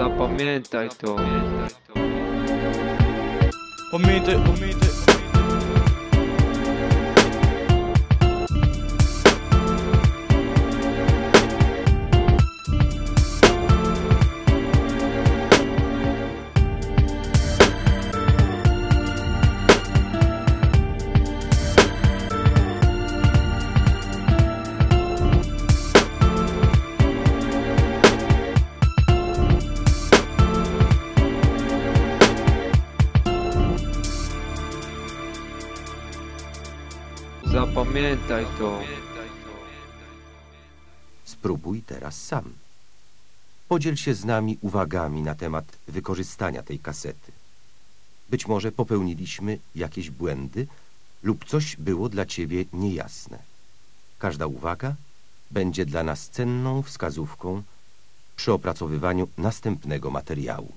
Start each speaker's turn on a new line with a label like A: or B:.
A: Zapamiętaj to.
B: Pamiętaj, pamiętaj.
A: Zapamiętaj to.
C: Spróbuj teraz sam. Podziel się z nami uwagami na temat wykorzystania tej kasety. Być może popełniliśmy jakieś błędy lub coś było dla ciebie niejasne. Każda uwaga będzie dla nas cenną wskazówką przy opracowywaniu następnego materiału.